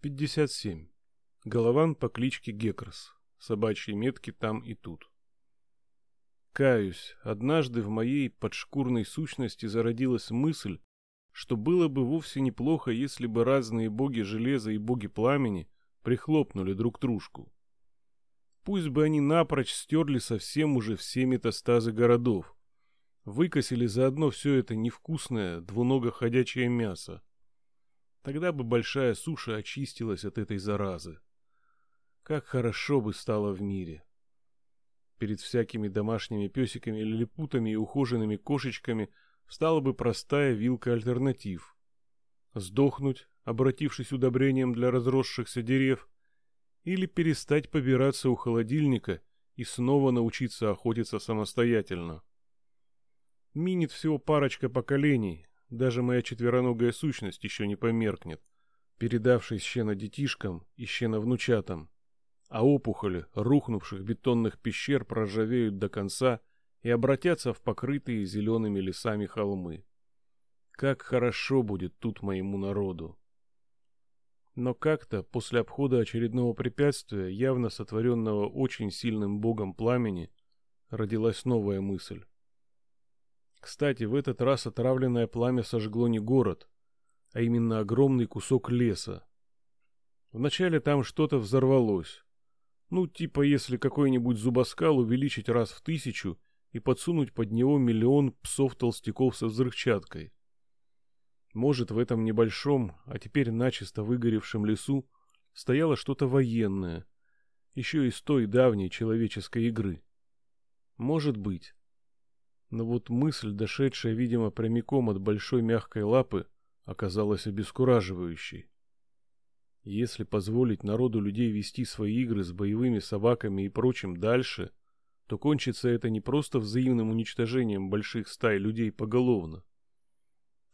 57. Голован по кличке Гекрос. Собачьи метки там и тут. Каюсь, однажды в моей подшкурной сущности зародилась мысль, что было бы вовсе неплохо, если бы разные боги железа и боги пламени прихлопнули друг дружку. Пусть бы они напрочь стерли совсем уже все метастазы городов, выкосили заодно все это невкусное двуногоходячее мясо, Тогда бы большая суша очистилась от этой заразы. Как хорошо бы стало в мире. Перед всякими домашними песиками, лилипутами и ухоженными кошечками встала бы простая вилка альтернатив. Сдохнуть, обратившись удобрением для разросшихся дерев, или перестать побираться у холодильника и снова научиться охотиться самостоятельно. Минит всего парочка поколений, даже моя четвероногая сущность еще не померкнет, передавшись щена детишкам и щена внучатам. А опухоли рухнувших бетонных пещер проржавеют до конца и обратятся в покрытые зелеными лесами холмы. Как хорошо будет тут моему народу. Но как-то после обхода очередного препятствия, явно сотворенного очень сильным богом пламени, родилась новая мысль. Кстати, в этот раз отравленное пламя сожгло не город, а именно огромный кусок леса. Вначале там что-то взорвалось. Ну, типа если какой-нибудь зубоскал увеличить раз в тысячу и подсунуть под него миллион псов-толстяков со взрывчаткой. Может, в этом небольшом, а теперь начисто выгоревшем лесу стояло что-то военное, еще из той давней человеческой игры. Может быть. Но вот мысль, дошедшая, видимо, прямиком от большой мягкой лапы, оказалась обескураживающей. Если позволить народу людей вести свои игры с боевыми собаками и прочим дальше, то кончится это не просто взаимным уничтожением больших стай людей поголовно.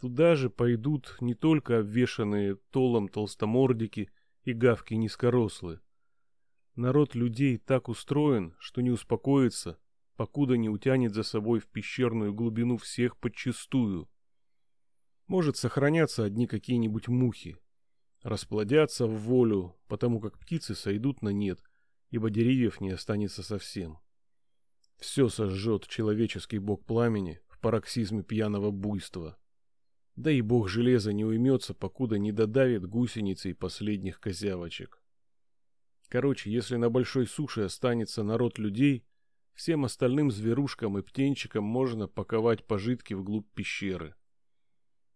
Туда же пойдут не только обвешанные толом толстомордики и гавки низкорослые. Народ людей так устроен, что не успокоится, покуда не утянет за собой в пещерную глубину всех подчистую. Может сохраняться одни какие-нибудь мухи, расплодятся в волю, потому как птицы сойдут на нет, ибо деревьев не останется совсем. Все сожжет человеческий бог пламени в пароксизме пьяного буйства. Да и бог железа не уймется, покуда не додавит гусеницей последних козявочек. Короче, если на большой суше останется народ людей, Всем остальным зверушкам и птенчикам можно паковать пожитки вглубь пещеры.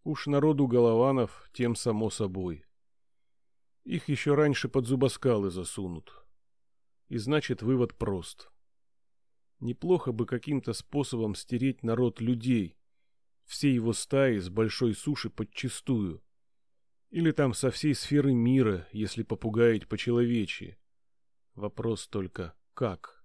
Уж народу голованов тем само собой. Их еще раньше под зубоскалы засунут. И значит вывод прост. Неплохо бы каким-то способом стереть народ людей, все его стаи с большой суши подчистую. Или там со всей сферы мира, если попугаить по-человечьи. Вопрос только как?